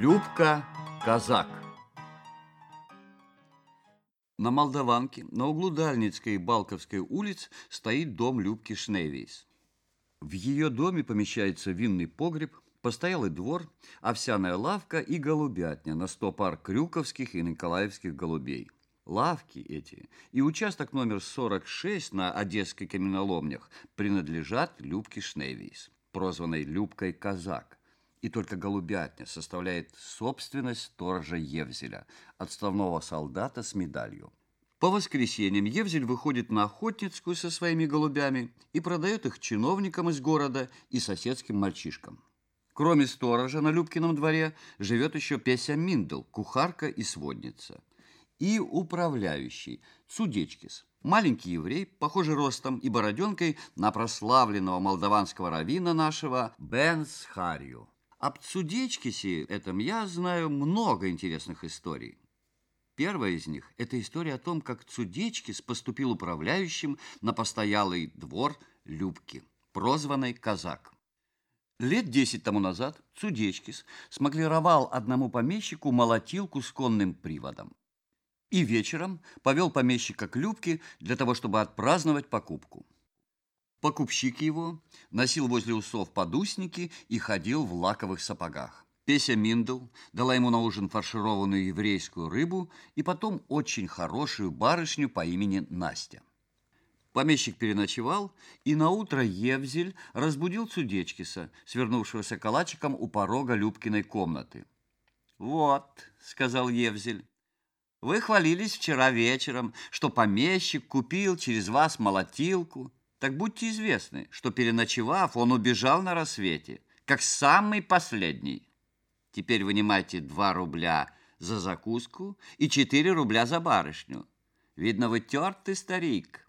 Любка Казак На Молдаванке, на углу Дальницкой и Балковской улиц, стоит дом Любки Шневейс. В ее доме помещается винный погреб, постоялый двор, овсяная лавка и голубятня на сто пар крюковских и николаевских голубей. Лавки эти и участок номер 46 на Одесской каменоломнях принадлежат Любке Шневейс, прозванной Любкой Казак. И только голубятня составляет собственность сторожа Евзеля, отставного солдата с медалью. По воскресеньям Евзель выходит на Охотницкую со своими голубями и продает их чиновникам из города и соседским мальчишкам. Кроме сторожа на Любкином дворе живет еще Песя Миндл, кухарка и сводница. И управляющий Цудечкис, маленький еврей, похожий ростом и бороденкой на прославленного молдаванского равина нашего Бенс Харью. Об Цудечкисе этом я знаю много интересных историй. Первая из них – это история о том, как Цудечкис поступил управляющим на постоялый двор Любки, прозванный Казак. Лет десять тому назад Цудечкис смаглировал одному помещику молотилку с конным приводом. И вечером повел помещика к Любке для того, чтобы отпраздновать покупку. Покупщик его носил возле усов подусники и ходил в лаковых сапогах. Песя Миндл дала ему на ужин фаршированную еврейскую рыбу и потом очень хорошую барышню по имени Настя. Помещик переночевал, и наутро Евзель разбудил Цудечкиса, свернувшегося калачиком у порога Любкиной комнаты. «Вот», — сказал Евзель, — «вы хвалились вчера вечером, что помещик купил через вас молотилку». Так будьте известны, что переночевав, он убежал на рассвете, как самый последний. Теперь вынимайте два рубля за закуску и четыре рубля за барышню. Видно, вы тертый старик.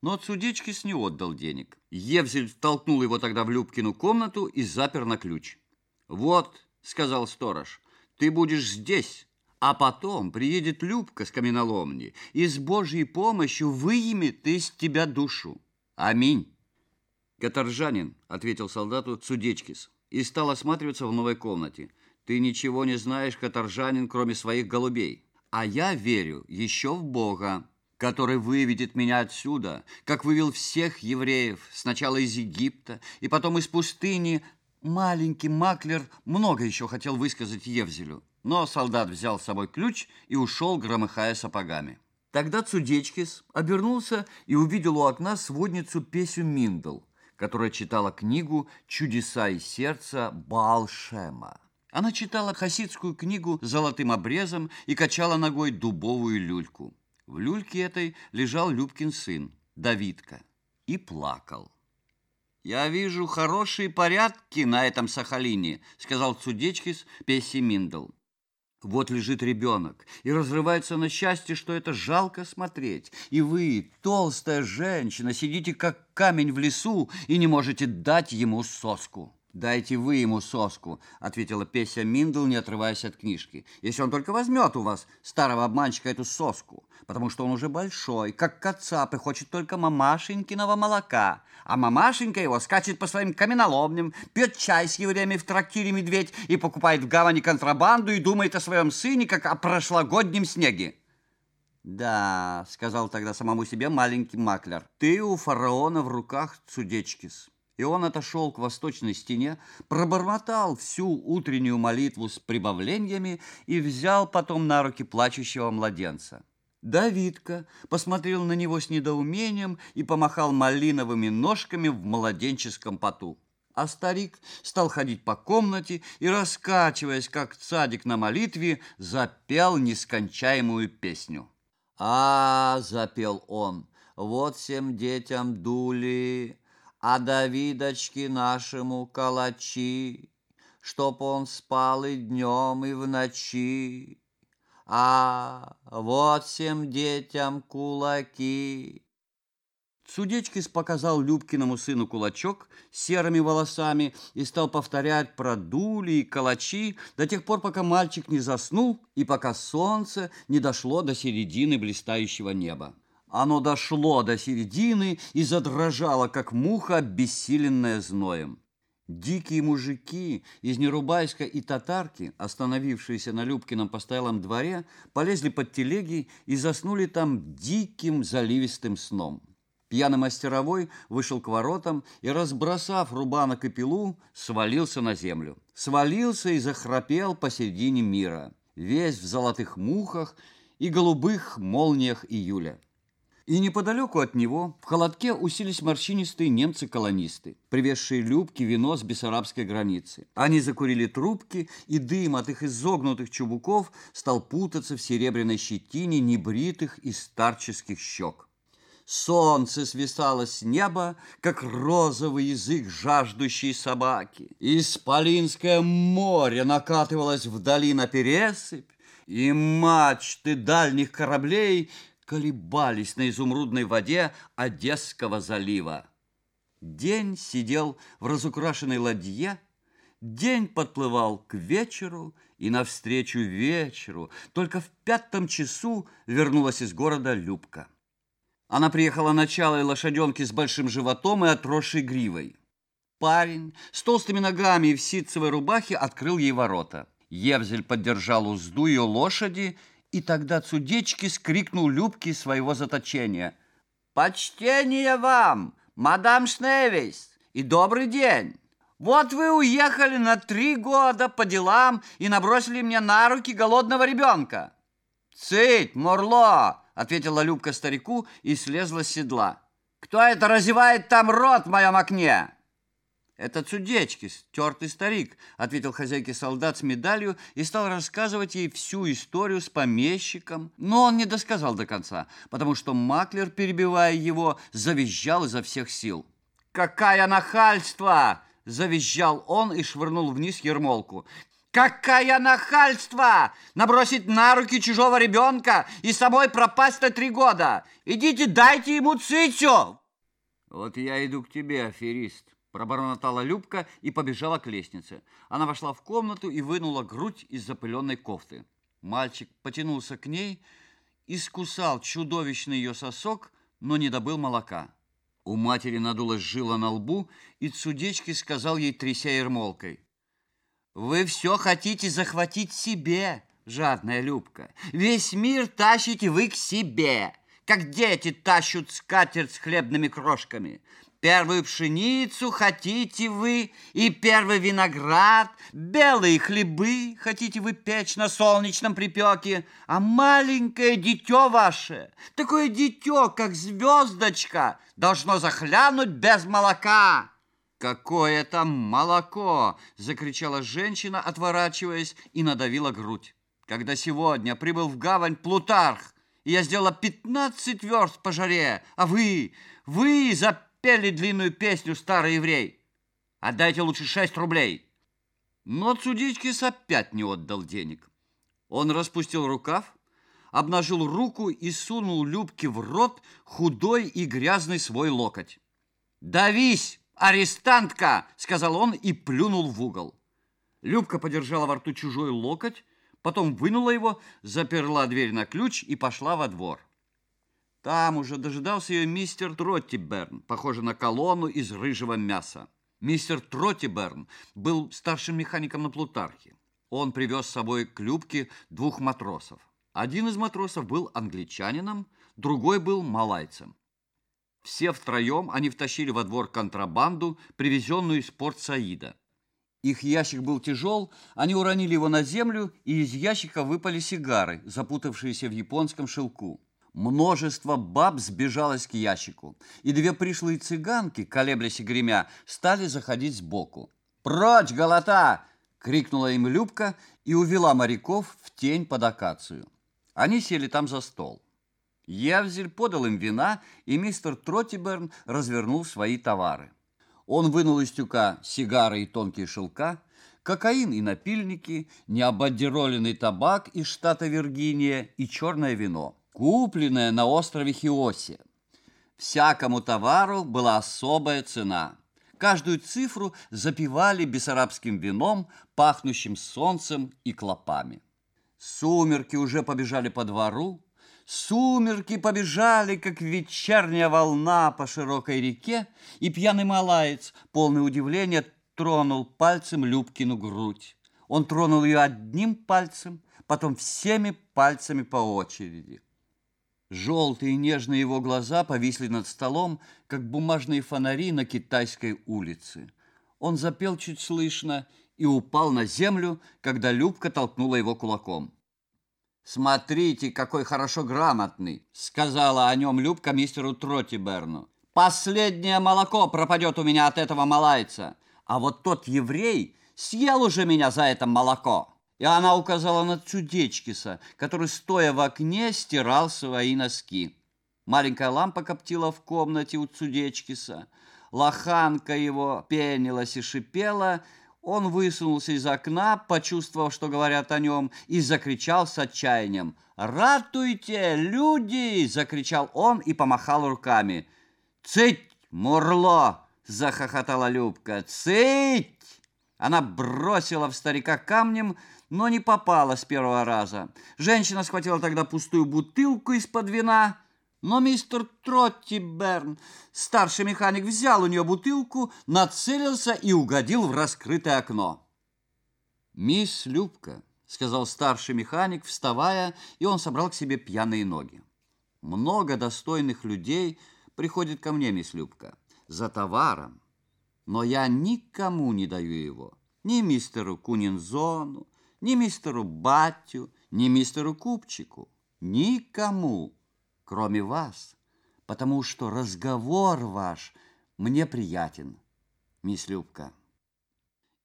Но от судечки не отдал денег. Евзель втолкнул его тогда в Любкину комнату и запер на ключ. «Вот», — сказал сторож, — «ты будешь здесь». А потом приедет Любка с каменоломни и с Божьей помощью выемет из тебя душу. Аминь. Каторжанин, ответил солдату Судечкис и стал осматриваться в новой комнате. Ты ничего не знаешь, каторжанин, кроме своих голубей. А я верю еще в Бога, который выведет меня отсюда, как вывел всех евреев, сначала из Египта и потом из пустыни. Маленький маклер много еще хотел высказать Евзелю, но солдат взял с собой ключ и ушел, громыхая сапогами. Тогда Цудечкис обернулся и увидел у окна сводницу Песю Миндл, которая читала книгу «Чудеса и сердца Балшема». Она читала хасидскую книгу золотым обрезом и качала ногой дубовую люльку. В люльке этой лежал Любкин сын, Давидка, и плакал. «Я вижу хорошие порядки на этом Сахалине», сказал Цудечкис Песси Миндл. Вот лежит ребенок и разрывается на счастье, что это жалко смотреть. И вы, толстая женщина, сидите как камень в лесу и не можете дать ему соску. «Дайте вы ему соску», — ответила Песя Миндл, не отрываясь от книжки. «Если он только возьмет у вас, старого обманщика, эту соску, потому что он уже большой, как кацап, и хочет только мамашенькиного молока. А мамашенька его скачет по своим каменоломням, пьет чай с евреями в трактире «Медведь» и покупает в гавани контрабанду и думает о своем сыне, как о прошлогоднем снеге». «Да», — сказал тогда самому себе маленький маклер, — «ты у фараона в руках Цудечкис». И он отошел к восточной стене, пробормотал всю утреннюю молитву с прибавлениями и взял потом на руки плачущего младенца. Давидка посмотрел на него с недоумением и помахал малиновыми ножками в младенческом поту. А старик стал ходить по комнате и, раскачиваясь, как цадик на молитве, запел нескончаемую песню. «А, — запел он, — вот всем детям дули, а Давидочки нашему калачи, Чтоб он спал и днем, и в ночи. А вот всем детям кулаки. Судечкис показал Любкиному сыну кулачок с серыми волосами и стал повторять про дули и калачи до тех пор, пока мальчик не заснул и пока солнце не дошло до середины блистающего неба. Оно дошло до середины и задрожало, как муха, обессиленная зноем. Дикие мужики из Нерубайска и Татарки, остановившиеся на Любкином постоялом дворе, полезли под телеги и заснули там диким заливистым сном. Пьяный мастеровой вышел к воротам и, разбросав рубанок и пилу, свалился на землю. Свалился и захрапел посередине мира, весь в золотых мухах и голубых молниях июля. И неподалеку от него в холодке усились морщинистые немцы-колонисты, привезшие любки вино с бессарабской границы. Они закурили трубки, и дым от их изогнутых чубуков стал путаться в серебряной щетине небритых и старческих щек. Солнце свисало с неба, как розовый язык жаждущей собаки. Исполинское море накатывалось вдали на пересыпь, и мачты дальних кораблей колебались на изумрудной воде Одесского залива. День сидел в разукрашенной ладье, день подплывал к вечеру, и навстречу вечеру только в пятом часу вернулась из города Любка. Она приехала на чалой лошаденке с большим животом и отросшей гривой. Парень с толстыми ногами и в ситцевой рубахе открыл ей ворота. Евзель поддержал узду ее лошади, и тогда Цудечки скрикнул Любке своего заточения. «Почтение вам, мадам Шневис, и добрый день! Вот вы уехали на три года по делам и набросили мне на руки голодного ребенка!» «Цыть, Мурло!» — ответила Любка старику и слезла с седла. «Кто это разевает там рот в моем окне?» «Это Цудечки, стертый старик», — ответил хозяйке солдат с медалью и стал рассказывать ей всю историю с помещиком. Но он не досказал до конца, потому что маклер, перебивая его, завизжал изо всех сил. «Какая нахальство!» — завизжал он и швырнул вниз ермолку. Какая нахальство! Набросить на руки чужого ребенка и самой пропасть на три года! Идите, дайте ему цицю!» «Вот я иду к тебе, аферист!» Пробормотала Любка и побежала к лестнице. Она вошла в комнату и вынула грудь из запыленной кофты. Мальчик потянулся к ней, искусал чудовищный ее сосок, но не добыл молока. У матери надулась жила на лбу, и Цудечки сказал ей, тряся ермолкой, вы все хотите захватить себе, жадная Любка. Весь мир тащите вы к себе, как дети тащут скатерть с хлебными крошками. Первую пшеницу хотите вы, и первый виноград, белые хлебы хотите вы печь на солнечном припеке, а маленькое дитё ваше, такое дитё, как звездочка, должно захлянуть без молока. «Какое там молоко!» – закричала женщина, отворачиваясь, и надавила грудь. «Когда сегодня прибыл в гавань Плутарх, и я сделала пятнадцать верст по жаре, а вы, вы запели длинную песню, старый еврей! Отдайте лучше шесть рублей!» Но Цудичкис опять не отдал денег. Он распустил рукав, обнажил руку и сунул Любке в рот худой и грязный свой локоть. «Давись!» «Арестантка!» — сказал он и плюнул в угол. Любка подержала во рту чужой локоть, потом вынула его, заперла дверь на ключ и пошла во двор. Там уже дожидался ее мистер Троттиберн, похожий на колонну из рыжего мяса. Мистер Троттиберн был старшим механиком на Плутархе. Он привез с собой к Любке двух матросов. Один из матросов был англичанином, другой был малайцем. Все втроем они втащили во двор контрабанду, привезенную из порт Саида. Их ящик был тяжел, они уронили его на землю, и из ящика выпали сигары, запутавшиеся в японском шелку. Множество баб сбежалось к ящику, и две пришлые цыганки, колеблясь и гремя, стали заходить сбоку. «Прочь, голота!» — крикнула им Любка и увела моряков в тень под акацию. Они сели там за стол. Явзель подал им вина, и мистер Троттиберн развернул свои товары. Он вынул из тюка сигары и тонкие шелка, кокаин и напильники, неободероленный табак из штата Виргиния и черное вино, купленное на острове Хиосе. Всякому товару была особая цена. Каждую цифру запивали бессарабским вином, пахнущим солнцем и клопами. Сумерки уже побежали по двору, Сумерки побежали, как вечерняя волна по широкой реке, и пьяный малаец, полный удивления, тронул пальцем Любкину грудь. Он тронул ее одним пальцем, потом всеми пальцами по очереди. Желтые нежные его глаза повисли над столом, как бумажные фонари на китайской улице. Он запел чуть слышно и упал на землю, когда Любка толкнула его кулаком. «Смотрите, какой хорошо грамотный!» — сказала о нем Любка мистеру Тротиберну. «Последнее молоко пропадет у меня от этого малайца, а вот тот еврей съел уже меня за это молоко!» И она указала на Цудечкиса, который, стоя в окне, стирал свои носки. Маленькая лампа коптила в комнате у Цудечкиса. Лоханка его пенилась и шипела. Он высунулся из окна, почувствовав, что говорят о нем, и закричал с отчаянием. «Ратуйте, люди!» — закричал он и помахал руками. «Цыть, мурло!» — захохотала Любка. «Цыть!» Она бросила в старика камнем, но не попала с первого раза. Женщина схватила тогда пустую бутылку из-под вина, но мистер Тротти Берн, старший механик, взял у нее бутылку, нацелился и угодил в раскрытое окно. «Мисс Любка», — сказал старший механик, вставая, и он собрал к себе пьяные ноги. «Много достойных людей приходит ко мне, мисс Любка, за товаром, но я никому не даю его, ни мистеру Кунинзону, ни мистеру Баттю, ни мистеру Купчику, никому, кроме вас, потому что разговор ваш мне приятен, мисс Любка.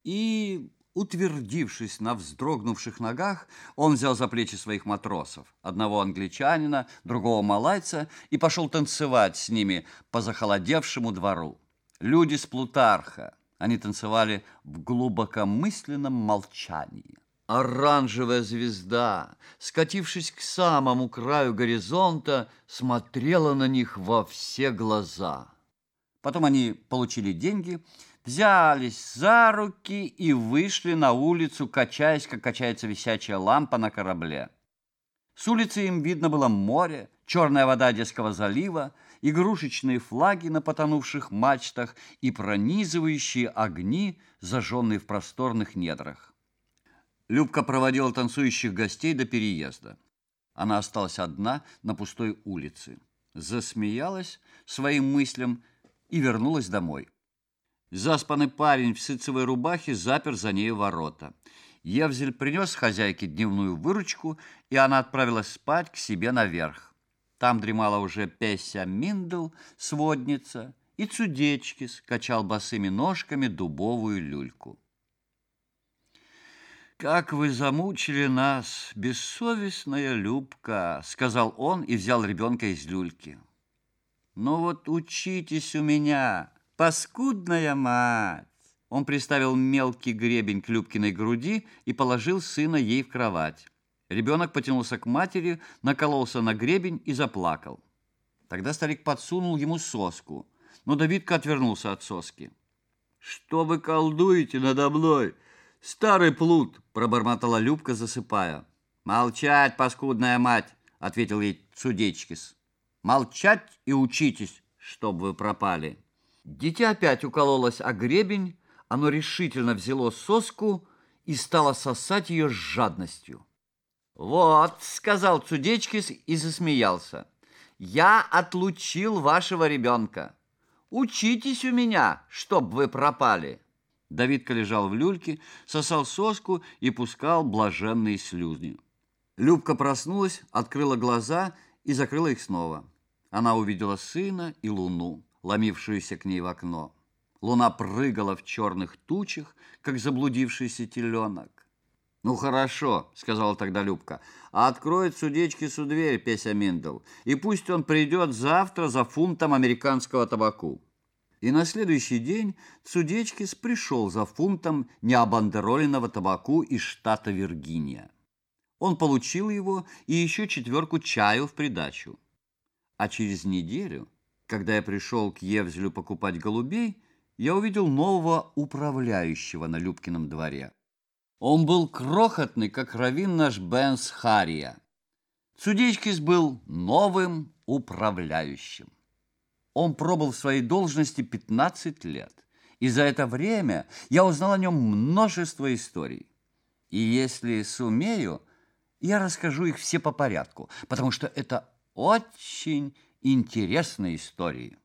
И, утвердившись на вздрогнувших ногах, он взял за плечи своих матросов, одного англичанина, другого малайца, и пошел танцевать с ними по захолодевшему двору. Люди с Плутарха. Они танцевали в глубокомысленном молчании. Оранжевая звезда, скатившись к самому краю горизонта, смотрела на них во все глаза. Потом они получили деньги, взялись за руки и вышли на улицу, качаясь, как качается висячая лампа на корабле. С улицы им видно было море, черная вода Одесского залива, игрушечные флаги на потонувших мачтах и пронизывающие огни, зажженные в просторных недрах. Любка проводила танцующих гостей до переезда. Она осталась одна на пустой улице, засмеялась своим мыслям и вернулась домой. Заспанный парень в ситцевой рубахе запер за ней ворота. Евзель принес хозяйке дневную выручку, и она отправилась спать к себе наверх. Там дремала уже Песя Миндл, сводница, и Цудечкис качал босыми ножками дубовую люльку. «Как вы замучили нас, бессовестная Любка!» — сказал он и взял ребенка из люльки. «Ну вот учитесь у меня, паскудная мать!» Он приставил мелкий гребень к Любкиной груди и положил сына ей в кровать. Ребенок потянулся к матери, накололся на гребень и заплакал. Тогда старик подсунул ему соску, но Давидка отвернулся от соски. «Что вы колдуете надо мной?» «Старый плут!» – пробормотала Любка, засыпая. «Молчать, паскудная мать!» – ответил ей Цудечкис. «Молчать и учитесь, чтоб вы пропали!» Дитя опять укололось о гребень, оно решительно взяло соску и стало сосать ее с жадностью. «Вот», — сказал Цудечкис и засмеялся, — «я отлучил вашего ребенка. Учитесь у меня, чтоб вы пропали». Давидка лежал в люльке, сосал соску и пускал блаженные слюзни. Любка проснулась, открыла глаза и закрыла их снова. Она увидела сына и луну, ломившуюся к ней в окно. Луна прыгала в черных тучах, как заблудившийся теленок. «Ну хорошо», — сказала тогда Любка, — «а откроет судечки дверь, Песя Миндл, и пусть он придет завтра за фунтом американского табаку». И на следующий день Цудечкис пришел за фунтом необандероленного табаку из штата Виргиния. Он получил его и еще четверку чаю в придачу. А через неделю, когда я пришел к Евзелю покупать голубей, я увидел нового управляющего на Любкином дворе. Он был крохотный, как равин наш Бенс Хария. Цудечкис был новым управляющим. Он пробыл в своей должности 15 лет, и за это время я узнал о нем множество историй. И если сумею, я расскажу их все по порядку, потому что это очень интересные истории.